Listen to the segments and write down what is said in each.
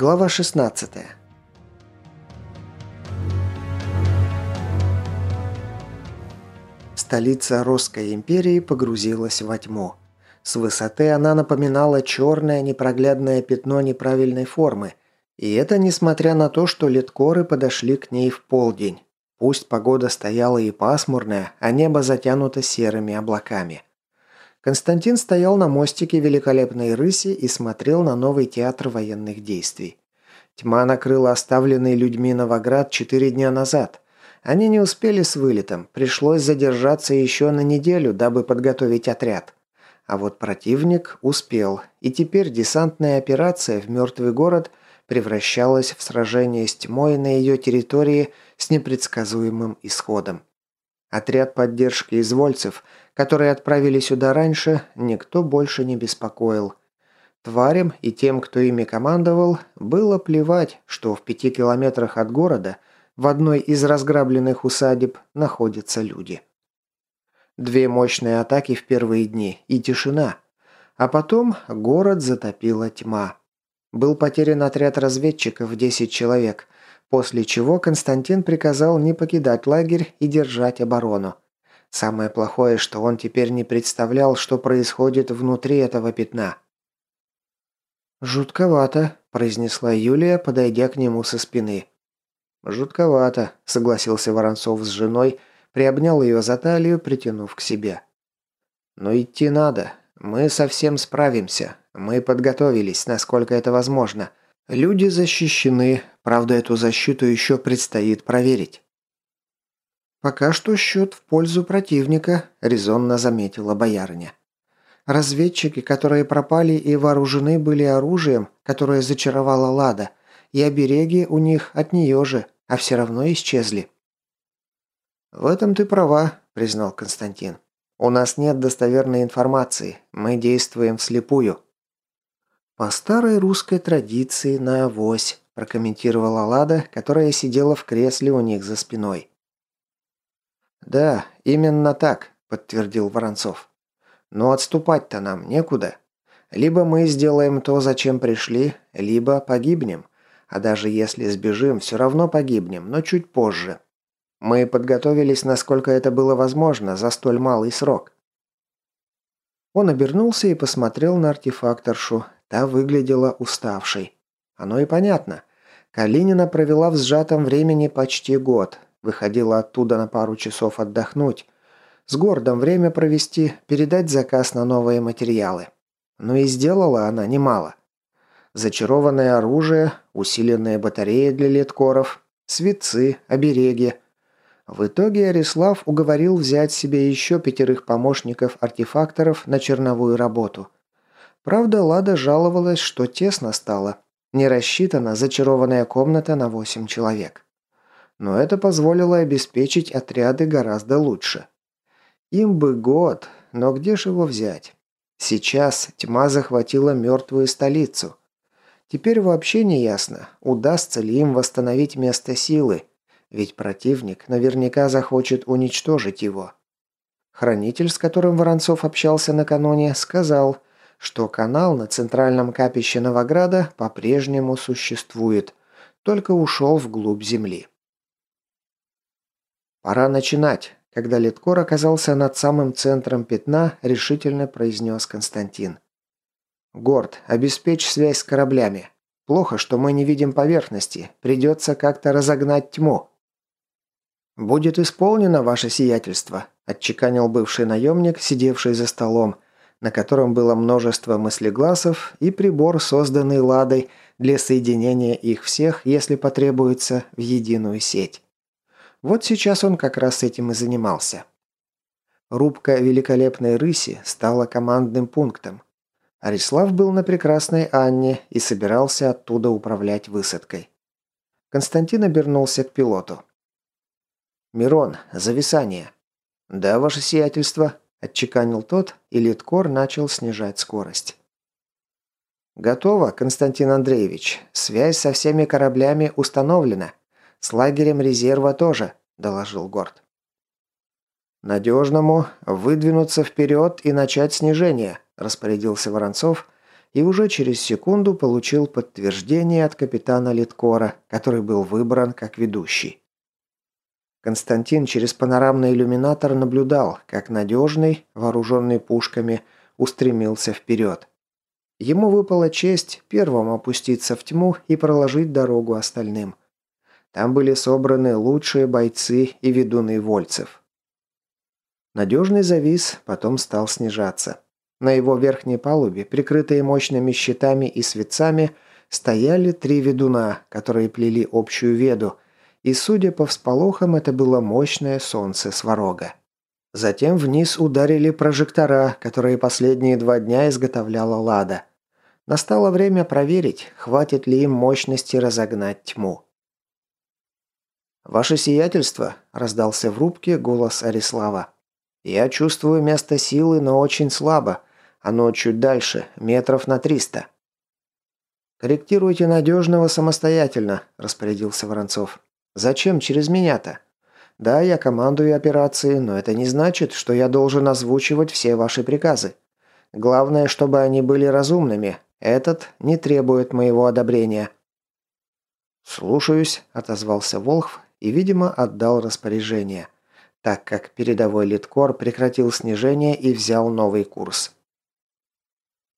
Глава 16. Столица Росской империи погрузилась во тьму. С высоты она напоминала черное непроглядное пятно неправильной формы, и это несмотря на то, что леткоры подошли к ней в полдень. Пусть погода стояла и пасмурная, а небо затянуто серыми облаками. Константин стоял на мостике великолепной рыси и смотрел на новый театр военных действий. Тьма накрыла оставленный людьми Новоград четыре дня назад. Они не успели с вылетом, пришлось задержаться еще на неделю, дабы подготовить отряд. А вот противник успел, и теперь десантная операция в мертвый город превращалась в сражение с тьмой на ее территории с непредсказуемым исходом. Отряд поддержки извольцев – которые отправили сюда раньше, никто больше не беспокоил. Тварям и тем, кто ими командовал, было плевать, что в пяти километрах от города в одной из разграбленных усадеб находятся люди. Две мощные атаки в первые дни и тишина. А потом город затопила тьма. Был потерян отряд разведчиков в 10 человек, после чего Константин приказал не покидать лагерь и держать оборону. Самое плохое, что он теперь не представлял, что происходит внутри этого пятна. «Жутковато», – произнесла Юлия, подойдя к нему со спины. «Жутковато», – согласился Воронцов с женой, приобнял ее за талию, притянув к себе. «Но идти надо. Мы совсем справимся. Мы подготовились, насколько это возможно. Люди защищены, правда, эту защиту еще предстоит проверить». «Пока что счет в пользу противника», – резонно заметила боярня. «Разведчики, которые пропали и вооружены были оружием, которое зачаровала Лада, и обереги у них от нее же, а все равно исчезли». «В этом ты права», – признал Константин. «У нас нет достоверной информации, мы действуем вслепую». «По старой русской традиции на авось», – прокомментировала Лада, которая сидела в кресле у них за спиной. «Да, именно так», – подтвердил Воронцов. «Но отступать-то нам некуда. Либо мы сделаем то, зачем пришли, либо погибнем. А даже если сбежим, все равно погибнем, но чуть позже. Мы подготовились, насколько это было возможно, за столь малый срок». Он обернулся и посмотрел на артефакторшу. Та выглядела уставшей. Оно и понятно. Калинина провела в сжатом времени почти год, Выходила оттуда на пару часов отдохнуть. С городом время провести, передать заказ на новые материалы. Но и сделала она немало. Зачарованное оружие, усиленные батареи для леткоров, свитцы, обереги. В итоге Арислав уговорил взять себе еще пятерых помощников-артефакторов на черновую работу. Правда, Лада жаловалась, что тесно стало. Не рассчитана зачарованная комната на восемь человек но это позволило обеспечить отряды гораздо лучше. Им бы год, но где же его взять? Сейчас тьма захватила мертвую столицу. Теперь вообще не ясно, удастся ли им восстановить место силы, ведь противник наверняка захочет уничтожить его. Хранитель, с которым Воронцов общался накануне, сказал, что канал на центральном капище Новограда по-прежнему существует, только ушел вглубь земли. «Пора начинать», – когда Литкор оказался над самым центром пятна, решительно произнес Константин. «Горд, обеспечь связь с кораблями. Плохо, что мы не видим поверхности. Придется как-то разогнать тьму». «Будет исполнено ваше сиятельство», – отчеканил бывший наемник, сидевший за столом, на котором было множество мыслегласов и прибор, созданный Ладой для соединения их всех, если потребуется, в единую сеть. Вот сейчас он как раз этим и занимался. Рубка великолепной рыси стала командным пунктом. Арислав был на прекрасной Анне и собирался оттуда управлять высадкой. Константин обернулся к пилоту. «Мирон, зависание». «Да, ваше сиятельство», – отчеканил тот, и Литкор начал снижать скорость. «Готово, Константин Андреевич. Связь со всеми кораблями установлена. С лагерем резерва тоже», – доложил Горд. «Надежному выдвинуться вперед и начать снижение», – распорядился Воронцов, и уже через секунду получил подтверждение от капитана Литкора, который был выбран как ведущий. Константин через панорамный иллюминатор наблюдал, как надежный, вооруженный пушками, устремился вперед. Ему выпала честь первым опуститься в тьму и проложить дорогу остальным. Там были собраны лучшие бойцы и ведуны вольцев. Надежный завис, потом стал снижаться. На его верхней палубе, прикрытые мощными щитами и свечами, стояли три ведуна, которые плели общую веду – и, судя по всполохам, это было мощное солнце сварога. Затем вниз ударили прожектора, которые последние два дня изготовляла Лада. Настало время проверить, хватит ли им мощности разогнать тьму. «Ваше сиятельство», – раздался в рубке голос Арислава. «Я чувствую место силы, но очень слабо. Оно чуть дальше, метров на триста». «Корректируйте надежного самостоятельно», – распорядился Воронцов. Зачем через меня-то? Да, я командую операцией, но это не значит, что я должен озвучивать все ваши приказы. Главное, чтобы они были разумными. Этот не требует моего одобрения». «Слушаюсь», – отозвался Волхв и, видимо, отдал распоряжение, так как передовой литкор прекратил снижение и взял новый курс.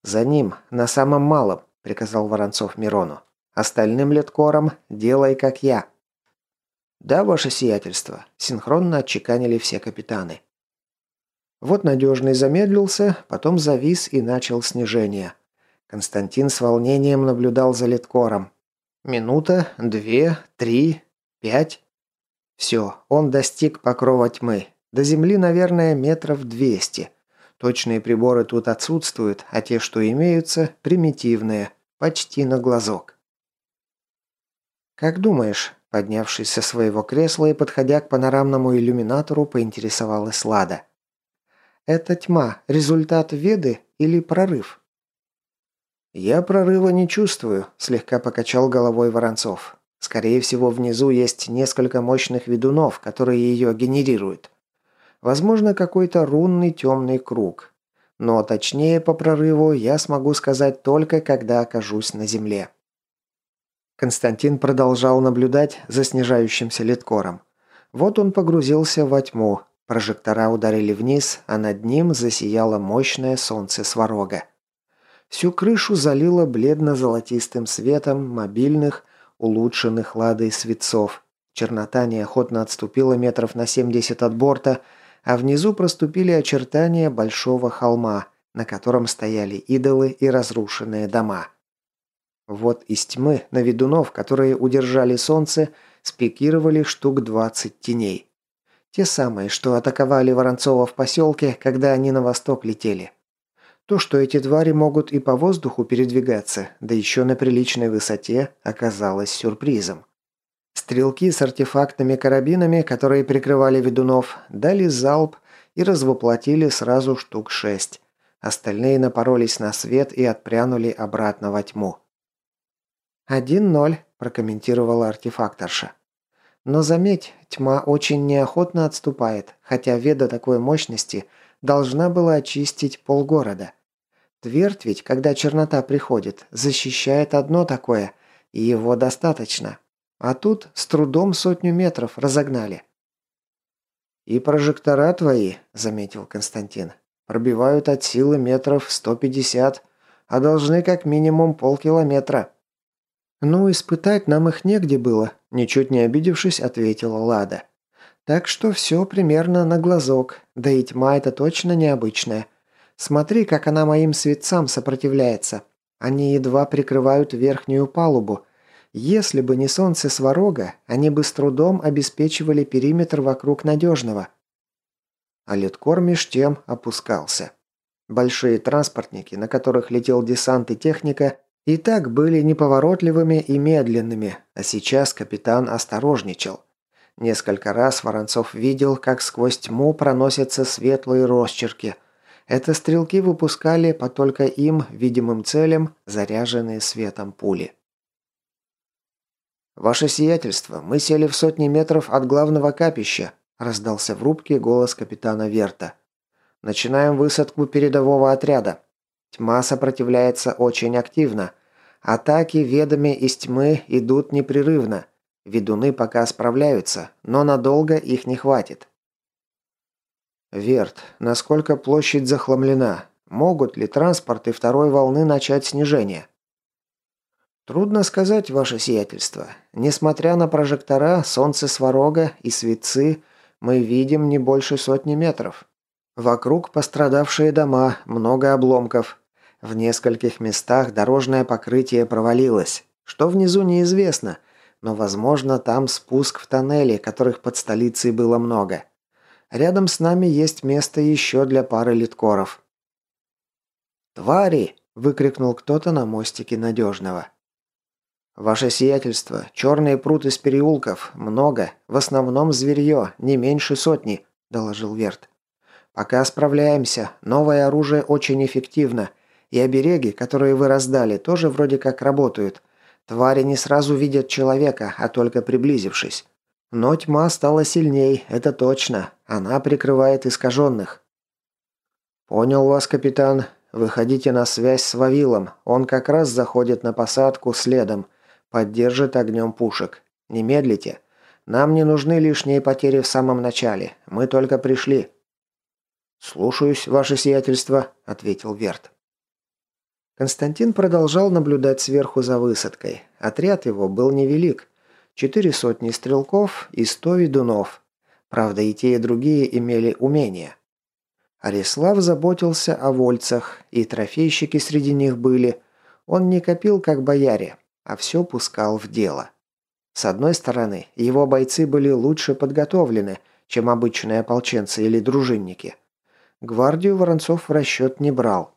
«За ним, на самом малом», – приказал Воронцов Мирону. «Остальным литкорам делай, как я». «Да, ваше сиятельство», – синхронно отчеканили все капитаны. Вот надежный замедлился, потом завис и начал снижение. Константин с волнением наблюдал за литкором. Минута, две, три, пять. Все, он достиг покрова тьмы. До земли, наверное, метров двести. Точные приборы тут отсутствуют, а те, что имеются, примитивные, почти на глазок. «Как думаешь, Поднявшись со своего кресла и подходя к панорамному иллюминатору, поинтересовалась Лада. «Это тьма. Результат веды или прорыв?» «Я прорыва не чувствую», – слегка покачал головой Воронцов. «Скорее всего, внизу есть несколько мощных ведунов, которые ее генерируют. Возможно, какой-то рунный темный круг. Но точнее по прорыву я смогу сказать только, когда окажусь на Земле». Константин продолжал наблюдать за снижающимся литкором. Вот он погрузился во тьму. Прожектора ударили вниз, а над ним засияло мощное солнце сварога. Всю крышу залило бледно-золотистым светом мобильных, улучшенных ладой светцов. Чернота неохотно отступила метров на 70 от борта, а внизу проступили очертания большого холма, на котором стояли идолы и разрушенные дома. Вот из тьмы на ведунов, которые удержали солнце, спикировали штук 20 теней. Те самые, что атаковали Воронцова в поселке, когда они на восток летели. То, что эти твари могут и по воздуху передвигаться, да еще на приличной высоте, оказалось сюрпризом. Стрелки с артефактными карабинами, которые прикрывали ведунов, дали залп и развоплотили сразу штук шесть. Остальные напоролись на свет и отпрянули обратно во тьму. «Один ноль», – прокомментировала артефакторша. «Но заметь, тьма очень неохотно отступает, хотя веда такой мощности должна была очистить полгорода. Твердь ведь, когда чернота приходит, защищает одно такое, и его достаточно. А тут с трудом сотню метров разогнали». «И прожектора твои», – заметил Константин, – «пробивают от силы метров 150, а должны как минимум полкилометра». «Ну, испытать нам их негде было», – ничуть не обидевшись, ответила Лада. «Так что все примерно на глазок, да и тьма это точно необычная. Смотри, как она моим светцам сопротивляется. Они едва прикрывают верхнюю палубу. Если бы не солнце сварога, они бы с трудом обеспечивали периметр вокруг надежного». А леткор меж тем опускался. Большие транспортники, на которых летел десант и техника, и так были неповоротливыми и медленными, а сейчас капитан осторожничал. Несколько раз Воронцов видел, как сквозь тьму проносятся светлые росчерки. Это стрелки выпускали по только им видимым целям, заряженные светом пули. «Ваше сиятельство, мы сели в сотни метров от главного капища», раздался в рубке голос капитана Верта. «Начинаем высадку передового отряда. Тьма сопротивляется очень активно. Атаки ведами из тьмы идут непрерывно. Ведуны пока справляются, но надолго их не хватит. Верт, насколько площадь захламлена? Могут ли транспорты второй волны начать снижение? Трудно сказать, ваше сиятельство. Несмотря на прожектора, солнце сварога и светцы, мы видим не больше сотни метров. Вокруг пострадавшие дома, много обломков. В нескольких местах дорожное покрытие провалилось. Что внизу неизвестно, но, возможно, там спуск в тоннели, которых под столицей было много. Рядом с нами есть место еще для пары литкоров. «Твари!» – выкрикнул кто-то на мостике надежного. «Ваше сиятельство, черный пруд из переулков, много, в основном зверье, не меньше сотни», – доложил Верт. «Пока справляемся, новое оружие очень эффективно, и обереги, которые вы раздали, тоже вроде как работают. Твари не сразу видят человека, а только приблизившись. Но тьма стала сильней, это точно. Она прикрывает искаженных. «Понял вас, капитан. Выходите на связь с Вавилом. Он как раз заходит на посадку следом. Поддержит огнем пушек. Не медлите. Нам не нужны лишние потери в самом начале. Мы только пришли». «Слушаюсь, ваше сиятельство», — ответил Верт. Константин продолжал наблюдать сверху за высадкой. Отряд его был невелик. Четыре сотни стрелков и сто ведунов. Правда, и те, и другие имели умения. Арислав заботился о вольцах, и трофейщики среди них были. Он не копил, как бояре, а все пускал в дело. С одной стороны, его бойцы были лучше подготовлены, чем обычные ополченцы или дружинники. Гвардию Воронцов в расчет не брал.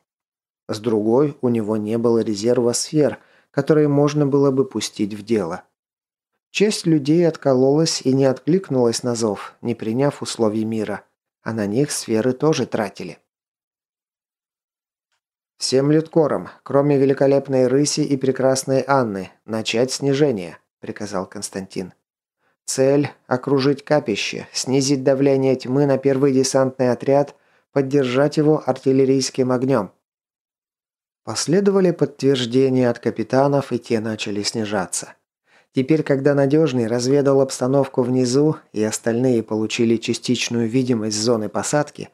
С другой, у него не было резерва сфер, которые можно было бы пустить в дело. Часть людей откололась и не откликнулась на зов, не приняв условий мира, а на них сферы тоже тратили. «Всем литкорам, кроме великолепной рыси и прекрасной Анны, начать снижение», – приказал Константин. «Цель – окружить капище, снизить давление тьмы на первый десантный отряд, поддержать его артиллерийским огнем». Последовали подтверждения от капитанов, и те начали снижаться. Теперь, когда Надежный разведал обстановку внизу, и остальные получили частичную видимость зоны посадки,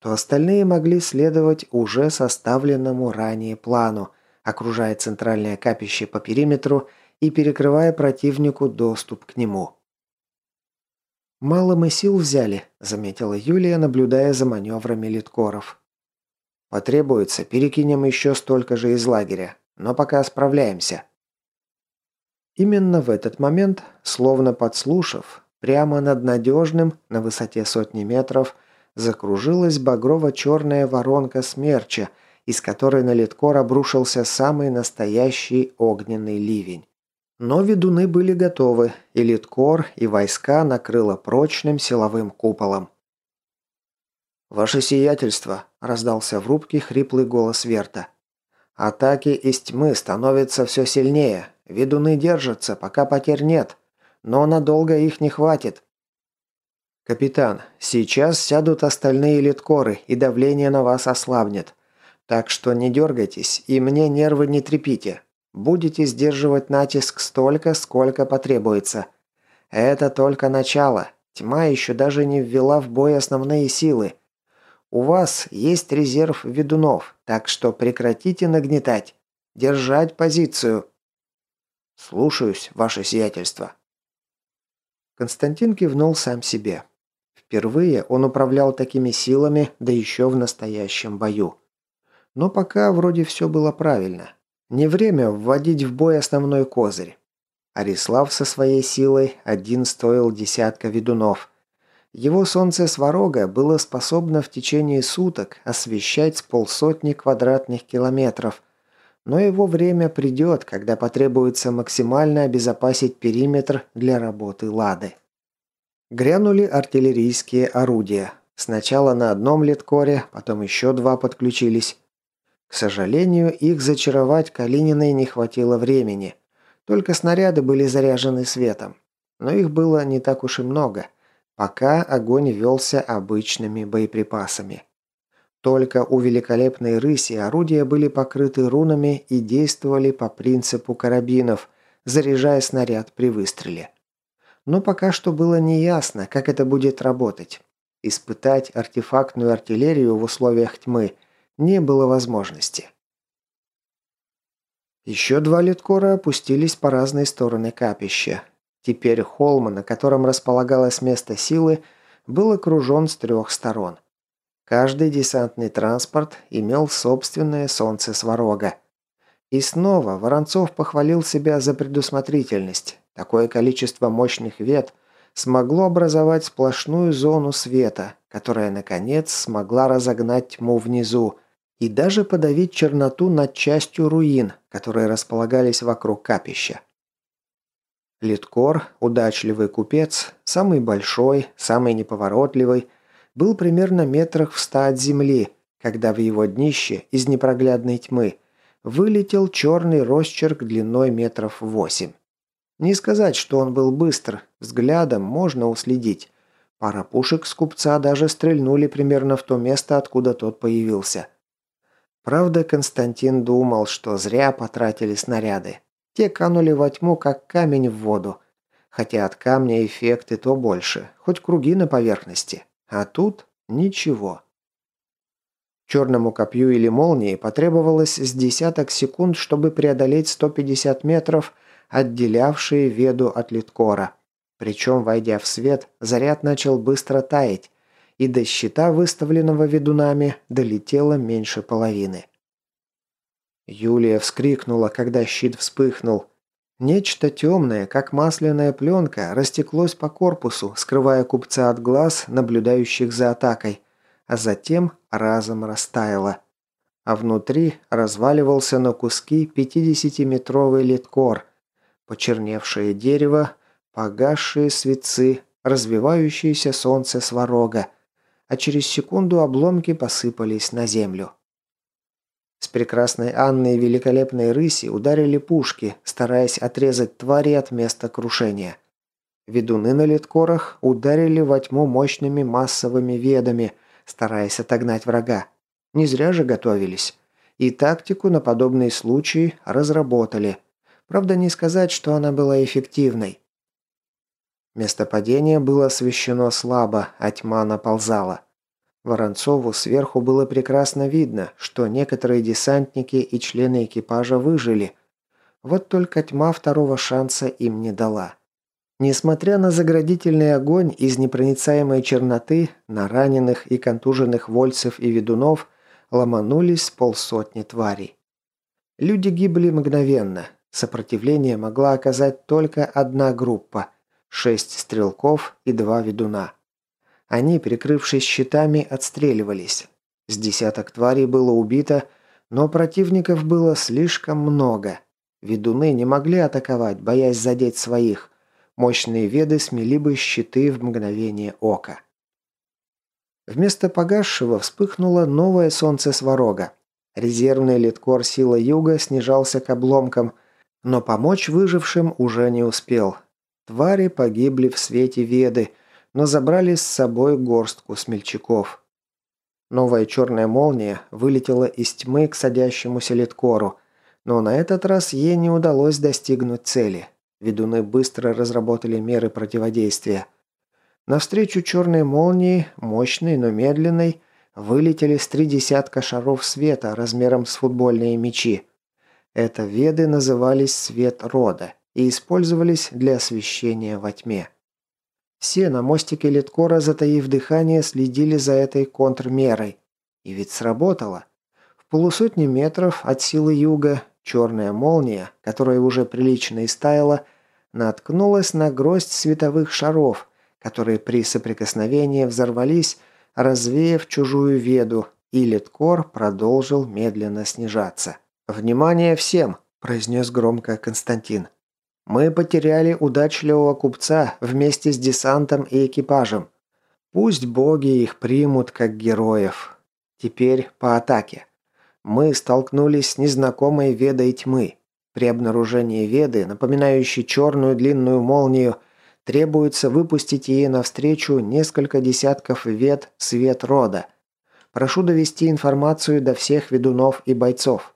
то остальные могли следовать уже составленному ранее плану, окружая центральное капище по периметру и перекрывая противнику доступ к нему. «Мало мы сил взяли», – заметила Юлия, наблюдая за маневрами литкоров. «Потребуется, перекинем еще столько же из лагеря, но пока справляемся», Именно в этот момент, словно подслушав, прямо над надежным, на высоте сотни метров, закружилась багрово-черная воронка смерча, из которой на литкор обрушился самый настоящий огненный ливень. Но ведуны были готовы, и литкор, и войска накрыло прочным силовым куполом. «Ваше сиятельство!» – раздался в рубке хриплый голос Верта. «Атаки из тьмы становятся все сильнее. Ведуны держатся, пока потерь нет. Но надолго их не хватит. «Капитан, сейчас сядут остальные литкоры, и давление на вас ослабнет. Так что не дергайтесь, и мне нервы не трепите. Будете сдерживать натиск столько, сколько потребуется. Это только начало. Тьма еще даже не ввела в бой основные силы. У вас есть резерв ведунов, так что прекратите нагнетать. Держать позицию. «Слушаюсь, ваше сиятельство». Константин кивнул сам себе. Впервые он управлял такими силами, да еще в настоящем бою. Но пока вроде все было правильно. Не время вводить в бой основной козырь. Арислав со своей силой один стоил десятка ведунов. Его солнце Сварога было способно в течение суток освещать полсотни квадратных километров, но его время придет, когда потребуется максимально обезопасить периметр для работы Лады. Грянули артиллерийские орудия. Сначала на одном литкоре, потом еще два подключились. К сожалению, их зачаровать Калининой не хватило времени. Только снаряды были заряжены светом. Но их было не так уж и много. Пока огонь велся обычными боеприпасами. Только у великолепной рыси орудия были покрыты рунами и действовали по принципу карабинов, заряжая снаряд при выстреле. Но пока что было неясно, как это будет работать. Испытать артефактную артиллерию в условиях тьмы не было возможности. Еще два литкора опустились по разные стороны капища. Теперь холм, на котором располагалось место силы, был окружен с трех сторон. Каждый десантный транспорт имел собственное солнце сварога. И снова Воронцов похвалил себя за предусмотрительность. Такое количество мощных вет смогло образовать сплошную зону света, которая, наконец, смогла разогнать тьму внизу и даже подавить черноту над частью руин, которые располагались вокруг капища. Литкор, удачливый купец, самый большой, самый неповоротливый, был примерно метрах в ста от земли, когда в его днище из непроглядной тьмы вылетел черный росчерк длиной метров восемь. Не сказать, что он был быстр, взглядом можно уследить. Пара пушек с купца даже стрельнули примерно в то место, откуда тот появился. Правда, Константин думал, что зря потратили снаряды. Те канули во тьму, как камень в воду. Хотя от камня эффекты то больше, хоть круги на поверхности. А тут ничего. Черному копью или молнии потребовалось с десяток секунд, чтобы преодолеть 150 метров – отделявшие Веду от Литкора. Причем, войдя в свет, заряд начал быстро таять, и до щита, выставленного ведунами, долетело меньше половины. Юлия вскрикнула, когда щит вспыхнул. Нечто темное, как масляная пленка, растеклось по корпусу, скрывая купца от глаз, наблюдающих за атакой, а затем разом растаяло. А внутри разваливался на куски 50-метровый литкор – Почерневшее дерево, погасшие светцы, развивающееся солнце сварога, а через секунду обломки посыпались на землю. С прекрасной Анной и великолепной рыси ударили пушки, стараясь отрезать твари от места крушения. Ведуны на литкорах ударили во тьму мощными массовыми ведами, стараясь отогнать врага. Не зря же готовились. И тактику на подобные случаи разработали – Правда, не сказать, что она была эффективной. Место падения было освещено слабо, а тьма наползала. Воронцову сверху было прекрасно видно, что некоторые десантники и члены экипажа выжили. Вот только тьма второго шанса им не дала. Несмотря на заградительный огонь из непроницаемой черноты, на раненых и контуженных вольцев и ведунов ломанулись полсотни тварей. Люди гибли мгновенно, Сопротивление могла оказать только одна группа – шесть стрелков и два ведуна. Они, прикрывшись щитами, отстреливались. С десяток тварей было убито, но противников было слишком много. Ведуны не могли атаковать, боясь задеть своих. Мощные веды смели бы щиты в мгновение ока. Вместо погасшего вспыхнуло новое солнце сварога. Резервный литкор сила юга снижался к обломкам – но помочь выжившим уже не успел. Твари погибли в свете Веды, но забрали с собой горстку смельчаков. Новая черная молния вылетела из тьмы к садящемуся литкору, но на этот раз ей не удалось достигнуть цели. Ведуны быстро разработали меры противодействия. Навстречу черной молнии, мощной, но медленной, вылетели с три десятка шаров света размером с футбольные мячи. Это веды назывались свет рода и использовались для освещения во тьме. Все на мостике Литкора, затаив дыхание, следили за этой контрмерой. И ведь сработало. В полусотни метров от силы юга черная молния, которая уже прилично истаяла, наткнулась на гроздь световых шаров, которые при соприкосновении взорвались, развеяв чужую веду, и Литкор продолжил медленно снижаться. «Внимание всем!» – произнес громко Константин. «Мы потеряли удачливого купца вместе с десантом и экипажем. Пусть боги их примут как героев. Теперь по атаке. Мы столкнулись с незнакомой ведой тьмы. При обнаружении веды, напоминающей черную длинную молнию, требуется выпустить ей навстречу несколько десятков вед свет рода – Прошу довести информацию до всех ведунов и бойцов».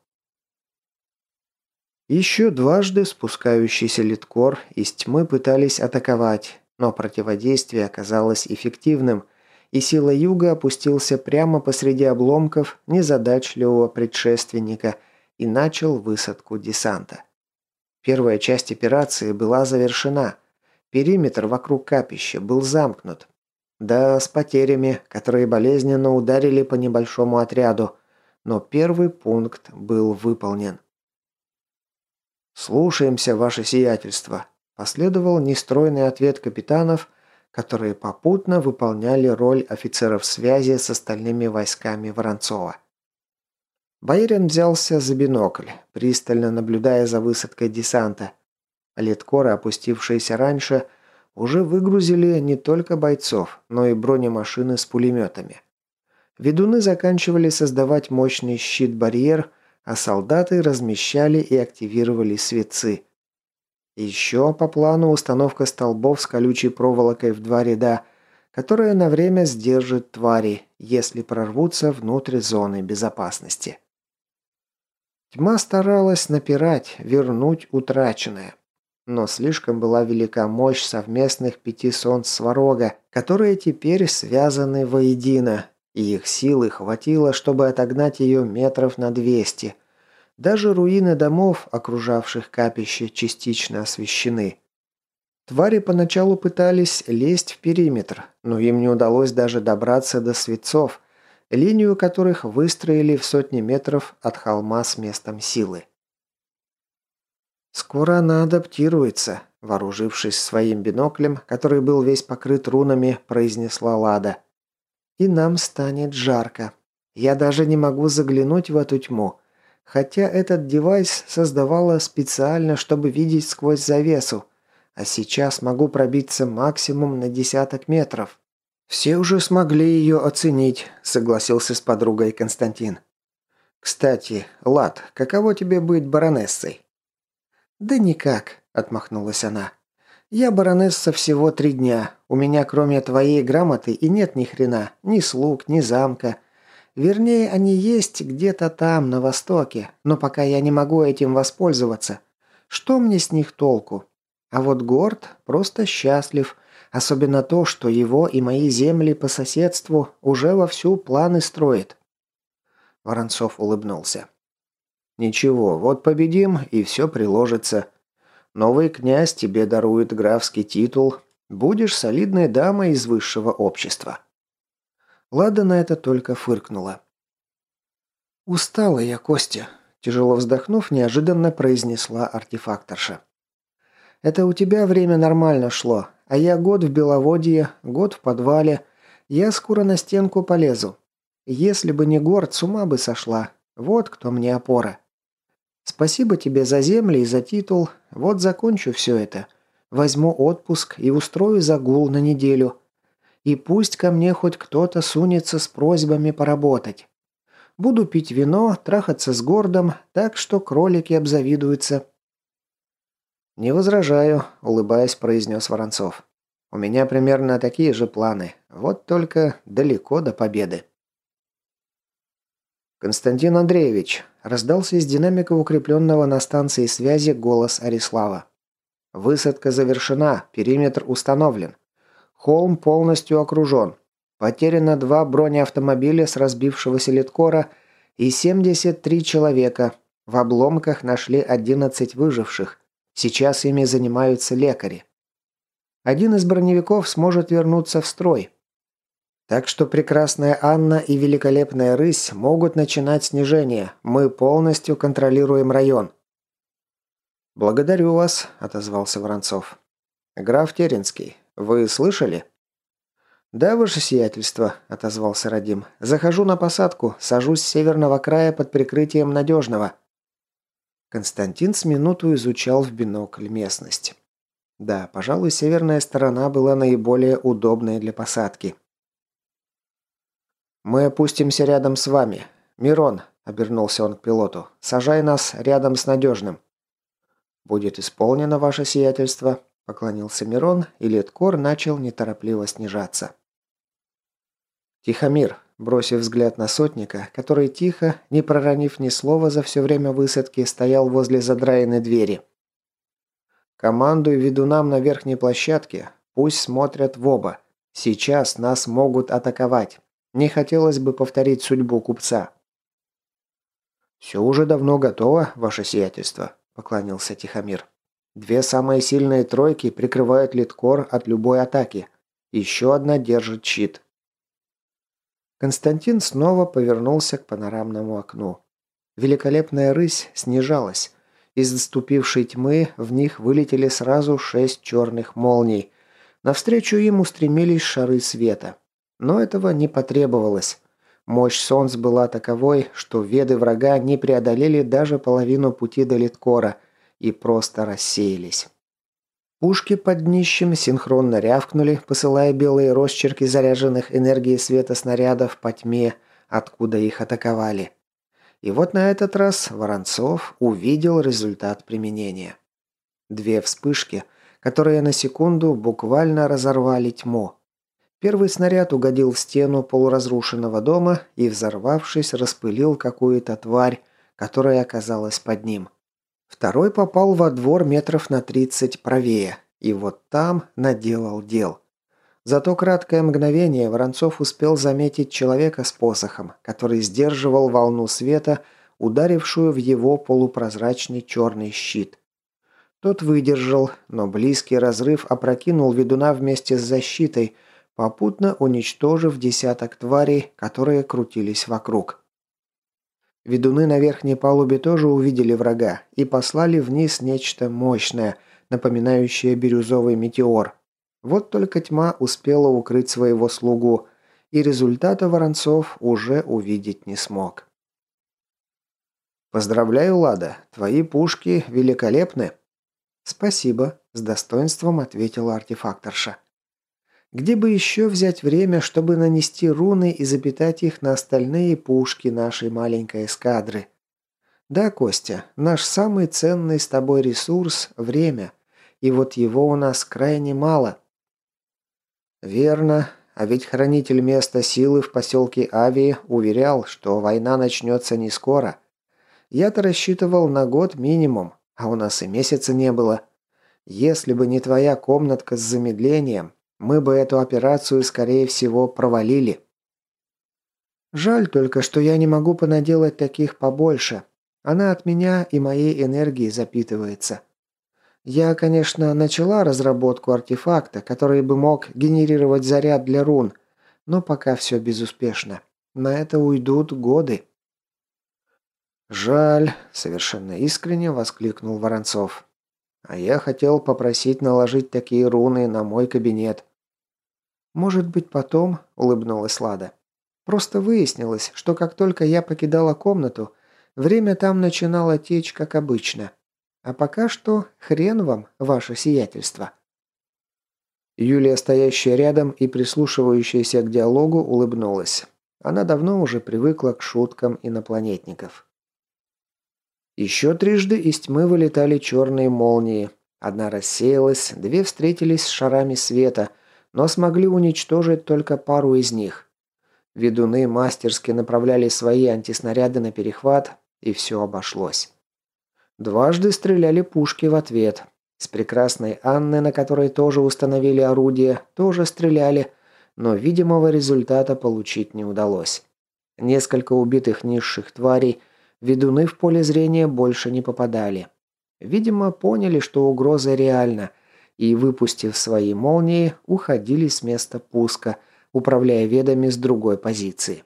Еще дважды спускающийся литкор из тьмы пытались атаковать, но противодействие оказалось эффективным, и сила юга опустился прямо посреди обломков незадачливого предшественника и начал высадку десанта. Первая часть операции была завершена. Периметр вокруг капища был замкнут. Да, с потерями, которые болезненно ударили по небольшому отряду, но первый пункт был выполнен. «Слушаемся, ваше сиятельство», – последовал нестройный ответ капитанов, которые попутно выполняли роль офицеров связи с остальными войсками Воронцова. Байрен взялся за бинокль, пристально наблюдая за высадкой десанта. Леткоры, опустившиеся раньше, уже выгрузили не только бойцов, но и бронемашины с пулеметами. Ведуны заканчивали создавать мощный щит-барьер – а солдаты размещали и активировали светцы. Еще по плану установка столбов с колючей проволокой в два ряда, которая на время сдержит твари, если прорвутся внутрь зоны безопасности. Тьма старалась напирать, вернуть утраченное. Но слишком была велика мощь совместных пяти солнц Сварога, которые теперь связаны воедино, и их силы хватило, чтобы отогнать ее метров на 200. Даже руины домов, окружавших капище, частично освещены. Твари поначалу пытались лезть в периметр, но им не удалось даже добраться до светцов, линию которых выстроили в сотни метров от холма с местом силы. «Скоро она адаптируется», – вооружившись своим биноклем, который был весь покрыт рунами, произнесла Лада – и нам станет жарко. Я даже не могу заглянуть в эту тьму, хотя этот девайс создавала специально, чтобы видеть сквозь завесу, а сейчас могу пробиться максимум на десяток метров. Все уже смогли ее оценить, согласился с подругой Константин. Кстати, Лад, каково тебе быть баронессой? Да никак, отмахнулась она. «Я баронесса всего три дня. У меня кроме твоей грамоты и нет ни хрена, ни слуг, ни замка. Вернее, они есть где-то там, на востоке, но пока я не могу этим воспользоваться. Что мне с них толку? А вот Горд просто счастлив, особенно то, что его и мои земли по соседству уже вовсю планы строит». Воронцов улыбнулся. «Ничего, вот победим, и все приложится. Новый князь тебе дарует графский титул. Будешь солидной дамой из высшего общества». Лада на это только фыркнула. «Устала я, Костя», – тяжело вздохнув, неожиданно произнесла артефакторша. «Это у тебя время нормально шло, а я год в Беловодье, год в подвале. Я скоро на стенку полезу. Если бы не город, с ума бы сошла. Вот кто мне опора. Спасибо тебе за земли и за титул. Вот закончу все это. Возьму отпуск и устрою загул на неделю. И пусть ко мне хоть кто-то сунется с просьбами поработать. Буду пить вино, трахаться с гордом, так что кролики обзавидуются». «Не возражаю», – улыбаясь, произнес Воронцов. «У меня примерно такие же планы. Вот только далеко до победы». «Константин Андреевич», – раздался из динамика укрепленного на станции связи голос Арислава. «Высадка завершена, периметр установлен. Холм полностью окружен. Потеряно два бронеавтомобиля с разбившегося литкора и 73 человека. В обломках нашли 11 выживших. Сейчас ими занимаются лекари. Один из броневиков сможет вернуться в строй. Так что прекрасная Анна и великолепная рысь могут начинать снижение. Мы полностью контролируем район. Благодарю вас, отозвался Воронцов. Граф Теренский, вы слышали? Да, ваше сиятельство, отозвался Радим. Захожу на посадку, сажусь с северного края под прикрытием надежного. Константин с минуту изучал в бинокль местность. Да, пожалуй, северная сторона была наиболее удобной для посадки. «Мы опустимся рядом с вами. Мирон», — обернулся он к пилоту, — «сажай нас рядом с надежным». «Будет исполнено ваше сиятельство», — поклонился Мирон, и Леткор начал неторопливо снижаться. «Тихомир», бросив взгляд на сотника, который тихо, не проронив ни слова за все время высадки, стоял возле задраенной двери. «Командуй ведунам на верхней площадке. Пусть смотрят в оба. Сейчас нас могут атаковать. Не хотелось бы повторить судьбу купца». «Все уже давно готово, ваше сиятельство», – поклонился Тихомир. «Две самые сильные тройки прикрывают литкор от любой атаки. Еще одна держит щит». Константин снова повернулся к панорамному окну. Великолепная рысь снижалась. Из заступившей тьмы в них вылетели сразу шесть черных молний. Навстречу им устремились шары света. Но этого не потребовалось. Мощь солнц была таковой, что веды врага не преодолели даже половину пути до Литкора и просто рассеялись. Пушки под днищем синхронно рявкнули, посылая белые росчерки заряженных энергией света снарядов по тьме, откуда их атаковали. И вот на этот раз Воронцов увидел результат применения. Две вспышки, которые на секунду буквально разорвали тьму. Первый снаряд угодил в стену полуразрушенного дома и, взорвавшись, распылил какую-то тварь, которая оказалась под ним. Второй попал во двор метров на 30 правее, и вот там наделал дел. За то краткое мгновение Воронцов успел заметить человека с посохом, который сдерживал волну света, ударившую в его полупрозрачный черный щит. Тот выдержал, но близкий разрыв опрокинул ведуна вместе с защитой, попутно уничтожив десяток тварей, которые крутились вокруг. Ведуны на верхней палубе тоже увидели врага и послали вниз нечто мощное, напоминающее бирюзовый метеор. Вот только тьма успела укрыть своего слугу, и результата Воронцов уже увидеть не смог. «Поздравляю, Лада, твои пушки великолепны!» «Спасибо», – с достоинством ответила артефакторша. Где бы еще взять время, чтобы нанести руны и запитать их на остальные пушки нашей маленькой эскадры? Да, Костя, наш самый ценный с тобой ресурс – время. И вот его у нас крайне мало. Верно. А ведь хранитель места силы в поселке Авии уверял, что война начнется не скоро. Я-то рассчитывал на год минимум, а у нас и месяца не было. Если бы не твоя комнатка с замедлением, мы бы эту операцию, скорее всего, провалили. Жаль только, что я не могу понаделать таких побольше. Она от меня и моей энергии запитывается. Я, конечно, начала разработку артефакта, который бы мог генерировать заряд для рун, но пока все безуспешно. На это уйдут годы. «Жаль», — совершенно искренне воскликнул Воронцов. «А я хотел попросить наложить такие руны на мой кабинет. «Может быть, потом», – улыбнулась Лада. «Просто выяснилось, что как только я покидала комнату, время там начинало течь, как обычно. А пока что хрен вам, ваше сиятельство». Юлия, стоящая рядом и прислушивающаяся к диалогу, улыбнулась. Она давно уже привыкла к шуткам инопланетников. Еще трижды из тьмы вылетали черные молнии. Одна рассеялась, две встретились с шарами света – но смогли уничтожить только пару из них. Ведуны мастерски направляли свои антиснаряды на перехват, и все обошлось. Дважды стреляли пушки в ответ. С прекрасной Анны, на которой тоже установили орудие, тоже стреляли, но видимого результата получить не удалось. Несколько убитых низших тварей, ведуны в поле зрения больше не попадали. Видимо, поняли, что угроза реальна, и, выпустив свои молнии, уходили с места пуска, управляя ведами с другой позиции.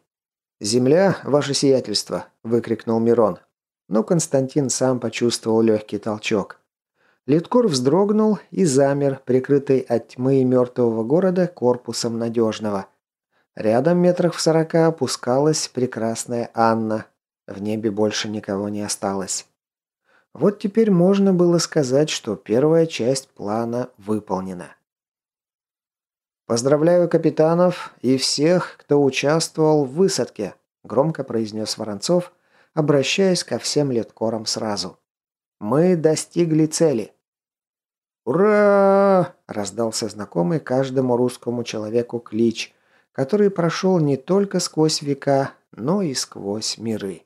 «Земля, ваше сиятельство!» – выкрикнул Мирон. Но Константин сам почувствовал легкий толчок. Литкор вздрогнул и замер, прикрытый от тьмы мертвого города корпусом надежного. Рядом метрах в сорока опускалась прекрасная Анна. В небе больше никого не осталось. Вот теперь можно было сказать, что первая часть плана выполнена. «Поздравляю капитанов и всех, кто участвовал в высадке», громко произнес Воронцов, обращаясь ко всем леткорам сразу. «Мы достигли цели». «Ура!» – раздался знакомый каждому русскому человеку клич, который прошел не только сквозь века, но и сквозь миры.